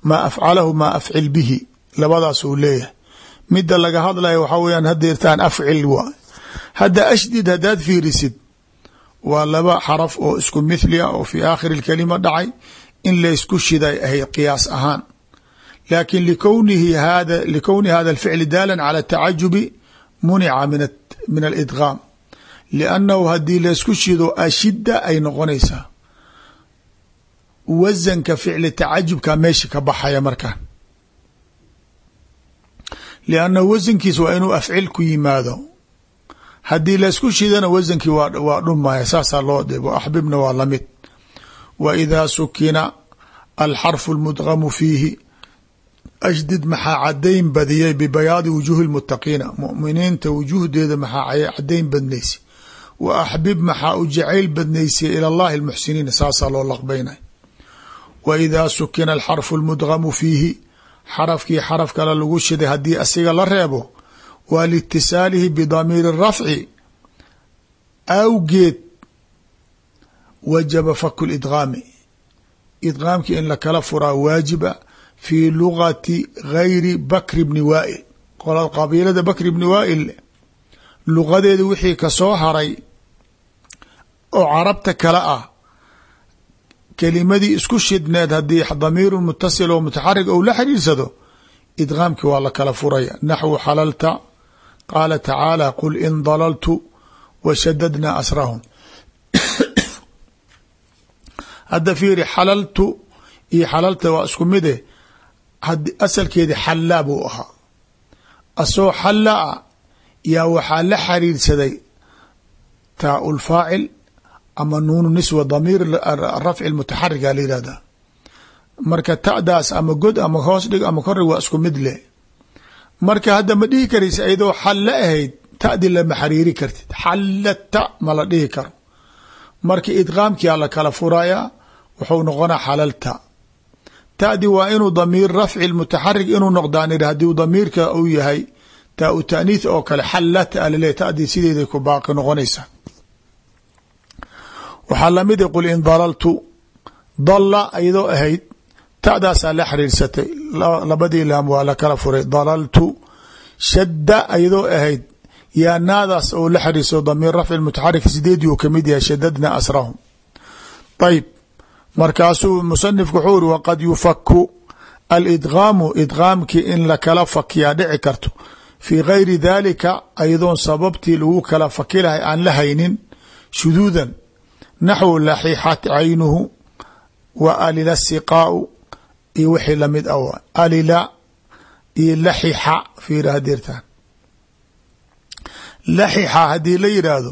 maa afcalahu maa afcil bihi labadaas uu leeyahay. Midda laga hadlaya waxaa weyaan hadeertaan afcil waay hadda ashdid haddaad fiirisid waa laba xaraf oo isku mithli ah oo fi aakhiri اkalima dhacay in laysku shiday ahayd qiyaas ahaan. Laakin likownihi hada likowni hada اlficli daalan cala tacajubi munica min alidgaam liannahu haddii laysku shido ashidda ay noqonaysaa wasanka ficli tacajubka meesha ka baxaya markaan liannahu wasankiis waa inuu afcil ku yimaado haddii laysku shidana wasankii waa dhumaya saasaa loo debo axbibna waa la mid wa idaa sukina alxarfu اlmudgamu fiihi ashdid maxaa cadayn badiyay bibayaadi wujuuhi اlmutaqiina muminiinta wujuhdeeda maxaa cadayn badnaysay wa axbib maxaa u jacayl badnaysiya ila allahi almuxsiniin saasaa loo laqbaynay wa idaa sukina alxarfu almudgamu fiihi xarafkii xaraf kale lagu shiday haddii asiga la reebo waa liitisaalihi bidamiiri rafci awgeed wajaba faku lidgaami idqaamkii in lakala furaa waajiba fii lugati gayri bakri bni waa'il qabiilada bakri bni waa'il lugadeeda wixii ka soo haray oo carabta kale ah kelimadii isku shidneed haddii damiiru mutasil oo mutaxarig ou la xiriirsado idgaamkii waa la kala furaya. Naxwu xalalta qaala tacaala qul in dalaltu washadadna asrahum. Hadda fiiri xalaltu iyo xalalta waa isku mide asalkeedi xallaa buu ahaa. Asoo xalla a yaa waxaa la xariirsaday taa lfaacil ama nuunu niswa damiir rafci mutaxariga la yihahda marka ta'daas ama god ama hoos dhig ama kordhig waa isku mid leh. Marka hadda ma dhihi karaysa iyadoo xalla ahayd ta'di lama xariiri kartid. Xallata ma la dhihi karo. Marka idqaamkia la kala furayaa wuxuu noqonaa xalalta ta'di waa inuu damiir rafci mutaxarig inuu noqdaan iri haddii damiirka uu yahay taa u taaniith oo kale xallata alale ta'dii sideeday ku baaqi noqonaysa. Waxaa la mid a qul in dalaltu dalla iyadoo ahayd ta'daasaa la xiriirsatay. Labadii laam waa la kala furay dalaltu shadda iyadoo ahayd yaa naadaas oo la xiriirso damiir rafci mutaxarik sideedii uu ka mid yahay shadadna asrahum. Ayb markaasuu musanifku wuxuu iri waqad yufaku alidgaamu idgaamkii in lakala fakiyaa dhici karto fii gayri dalika ayadoon sababtii lagu kala faki lahay aan la haynin shuduudan naxwu laxixat caynuhu wa alila siqaau iyo wixii la mid a alila iyo laxixa fiira hadeertaan laxixa haddii la yidhaahdo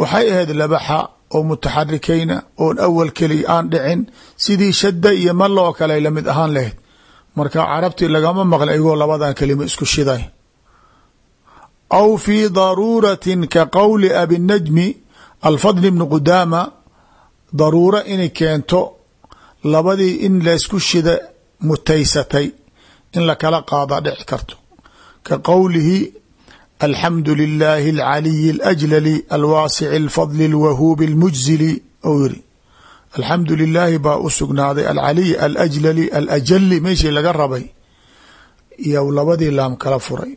waxay ahayd labaxa oo mutaxarikayna oon awal keli aan dhicin sidii shadda iyo malla oo kale ay la mid ahaan lahayd marka carabtii lagama maqla igoo labadan kelimo isku shiday. Aw fii daruuratin ka qowli abinajmi alfadl bni qudaama daruuro inay keento labadii in laysku shida mutaysatay in lakala qaadaa dhici karto. Ka qowlihi alxamdu lilaahi alcaliyi alajlali alwaasici alfadli alwahuubi almujzili ou yiri alxamdu lilaahi baa u sugnaaday alcaliy alajlali alajali meeshii laga rabay iyo labadii laam kala furay.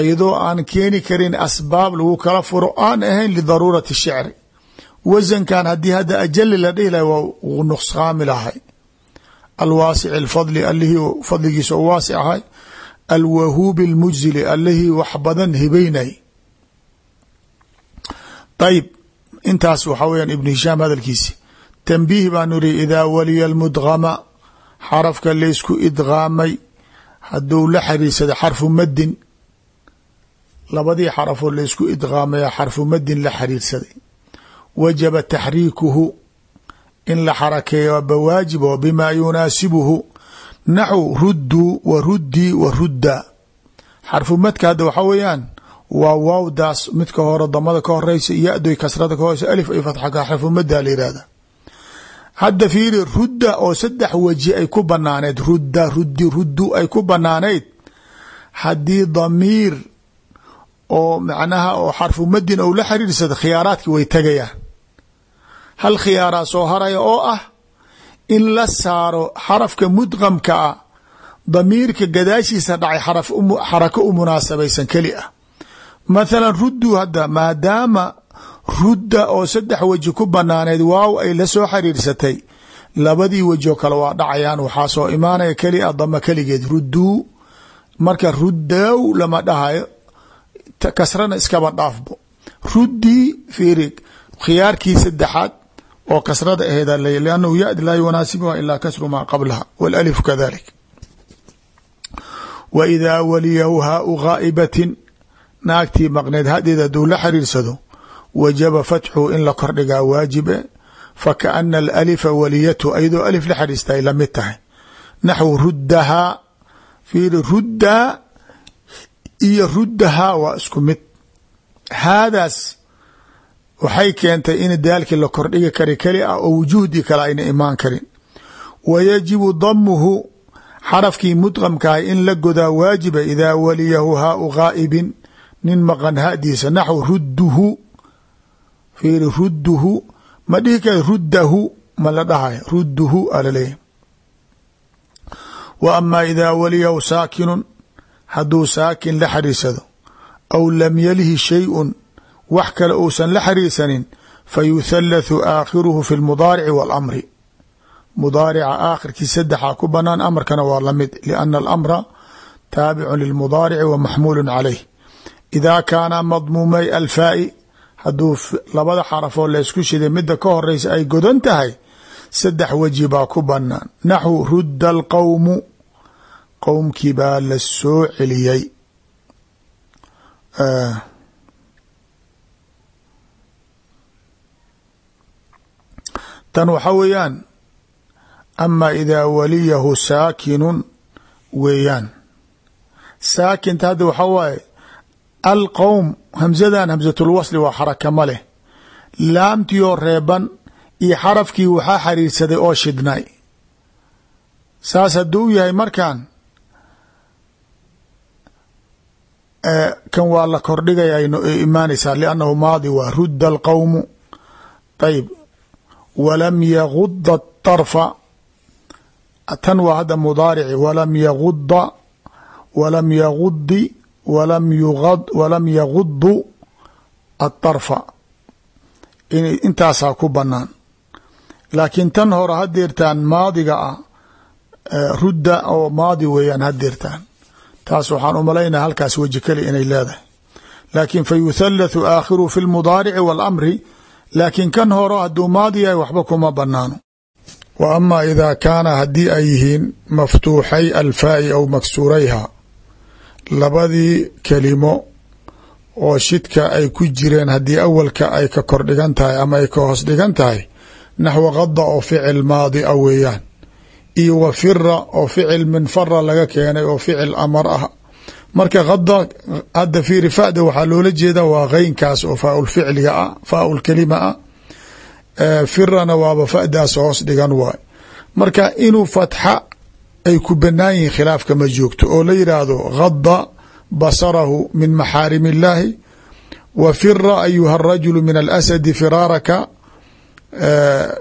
Iyadoo aan keeni karin asbaab lagu kala furo aan ahayn lidaruurati shicri. Wasankan haddii hadda ajali la dhihi lahay waa nuqsaami lahay alwaasici alfadli allihii fadligiisa u waasic ahay. Alwahuubi almujzili allihii wax badan hibeynay ayib intaas waxaa weyaan ibnu hishaam tanbiih baanu iri idaa waliya almudgama xarafka laysku idgaamay hadduu la xariirsada xarfu madin labadii xarafoo laysku idgaamaya xarfu madin la xariirsaday. Wajaba taxriikuhu in la xarakeeyo bawaajib oo bimaa yunaasibuhu naxw rudduu wa ruddii wa rudda. Xarfu madka hadda waxaa weeyaan waa waawdaas midka hore damada ka horeysa yadoy kasrada ka horeysa alif ay fatxa hadda fiiri rudda oo saddex weji ay ku banaaneyd rudda rudi ruddu ay ku banaaneyd haddii damiir oo macnaha oo xarfu madin ou la xiriirsada khiyaaraadki way tegayaan hal khiyaaraa soo haraya oo ah in la saaro xarafka mudqamka ah damiirka gadaashiisa dhacay xarako u munaasabaysan keli ah. Mathalan ruddu hadda maadaama rudda oo saddex weji ku banaaneyd waaw ay la soo xiriirsatay. Labadii weji oo kale waa dhacayaan waxaa soo imaanaya keli a dama keligeed rudduu marka ruddow lama dhahayo kasrana iskaba dhaafbo. Ruddii fiiri khiyaarkii saddexaad oo kasrada aheeda lannahu yadi laa yunaasibuha ilaa kasru maa qablaha wاlalifu kadalik. Wa idaa waliyahu haau ghaa'ibatin naagtii maqneed hadeed hadduu la xiriirsado wajaba fatxuhu in la kordhigaa waajibe fakaana alalifa waliyatu ayadoo alif la xariista ay la mid tahay. Naxwu ruddahaa fiiri ruddaa iyo ruddahaa waa isku mid. Haadaas waxay keentay in daalkii la kordhigi kari keli ah oo wujuhdii kale ayna imaan karin. Wa yajibu damuhu xarafkii mudqamkahay in la godaa waajiba idaa waliyahu haau ghaa'ibin nin maqan hadiisa naxw rudduhu fiiri rudduhu ma dhihi kara ruddahu ma la dhahay rudduhu alaleeyahy wa amaa idaa waliyahu saakinun hadduu saakin la xariirsado aw lam yalihi shayun wax kale uusan la xariirsanin fayuthalathu aakhiruhu fi lmudaarici waalamri mudaarica aakhirkii saddexaa ku banaan amarkana waa la mid liana alamra taabicun lilmudaarici wa maxmuulun calayh. Idaa kaana madmuumay alfaa'i hadduu labada xarafoo laysku shiday midda ka horeysa ay godan tahay saddex weji baa ku banaan naxwu rudda alqowmu qowmkii baa la soo celiyey. Tan waxa weeyaan ama idaa waliyahu saakinun weeyaan. Saakinta hadda waxaa waaye alqowm hamsadan hamsatulwasli waa xaraka ma leh. Laamtioo reeban iyo xarafkii waxaa xariirsaday oo shidnay saas hadduu yahay markan kan waa la kordhigaya imaanaysaa liannahu maadi waa rudda alqowmu ayb walam yaguda طarfa tan waa hadda mudaarici. Walam yaguda walam yagudi walam yagudu aطarfa intaasaa ku banaan laakiin tan hore hadeertaan maadiga ah rudda oo maadi weeyaan hadeertaan taas waxaan umalaynaa halkaas weji keli inay leedahay. Laakiin fa yuthalathu aakhiru fi lmudaarici waalamri laakiin kan horo hadduu maadi yahay waxba kuma banaano wa ama idaa kaana haddii ay yihiin maftuuxay alfaa'i aw maksuurayha labadii kelimo oo shidka ay ku jireen haddii awalka ay ka kor dhigan tahay ama ay ka hoos dhigan tahay naxwa qada oo ficil maadi a weeyaan. Iyo wa fira oo ficil min fara laga keenay oo ficil amar ah. Marka qada hadda fiiri fada waxaa loola jeeda waa keynkaas oo faaul ficliga ah faaul kelima ah. Firana waaba fadaas hoos dhigan waay. Marka inuu fatxa ay ku banaan yihiin khilaafka ma joogto oo la yidhaahdo gada basarahu min maxaarim illaahi wa fira ayuha arajulu min alasadi firaaraka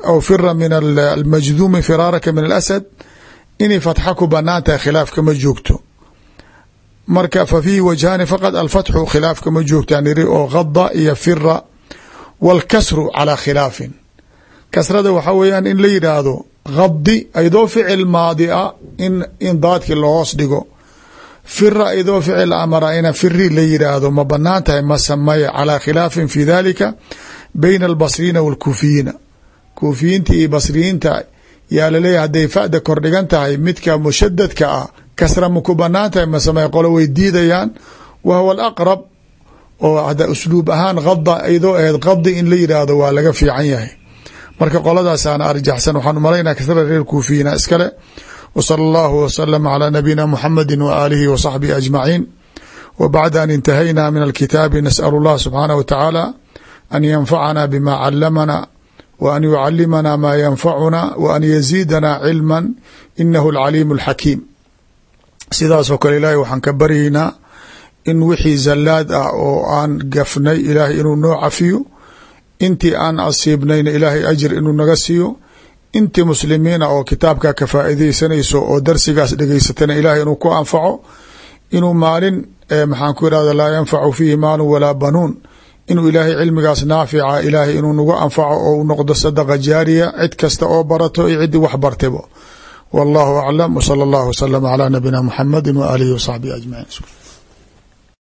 aw fira min almajduumi firaaraka min alasad. Inay fatxa ku bannaan tahay khilaafka ma joogto. Marka fa fiihi wajhaani faqad alfatxu khilaafka ma joogtaan iri oo gada iyo fira wاlkasru calى khilaafin. Kasrada waxaa weeyaan in la yidhaahdo gadi aydoo ficil maadi a in in daadkii lahoos dhigo. Fira aydoo ficil amara ina firi la yidhaahdo ma bannaan tahay ma samaya calى khilaafin fi dalika bayna albasriyiina wاlkuufiyiina kuufiyiinta iyo basriyiinta yaa laleeyahy hadday fada kor dhigan tahay midka mushadadka ah kasra ma ku bannaan tahay ma samaya qolo way diidayaan. Wa huwa alaqrab oo usluub ahaan kada aydoo aheed qadi in la yidhaahdo waa laga fiican yahay marka qoladaasaana arjaxsan waxaan umalaynaa kasra reer kuufiyiina iskale. Wa sala allahu wasalama calaa nabiyina muxamedi wa aalihi wa saxbihi ajmaciin. Wa bacda an intahayna min alkitaabi nas'alu allah subxaanah wa tacaala an yanfacana bima calamana w an yucalimana maa yanfacuna w an yaziidana cilma inahu alcaliim alxakiim sidaasoo kale ilaahay waxaan ka baryaynaa in wixii zallaad ah oo aan gafnay ilaahay inuu noo cafiyo intii aan asiibnayna ilaahay ajir inuu naga siiyo intii muslimiina oo kitaabka ka faa'iidaysanayso oo darsigaas dhegeysatana ilaahay inuu ku anfaco inuu maalin maxaan ku irahda laa yanfacu fiihi maalun walaa banuun. Inuu ilaahay cilmigaas naafica ilaahay inuu nagu anfaco oo u noqdo sadaqa jaariya cid kasta oo barato iyo ciddii wax bartaybo. Wallahu aclam wsala allahu wasalama calaa nabiyina muxamedi wa aalihi wa saxbihi ajmaciin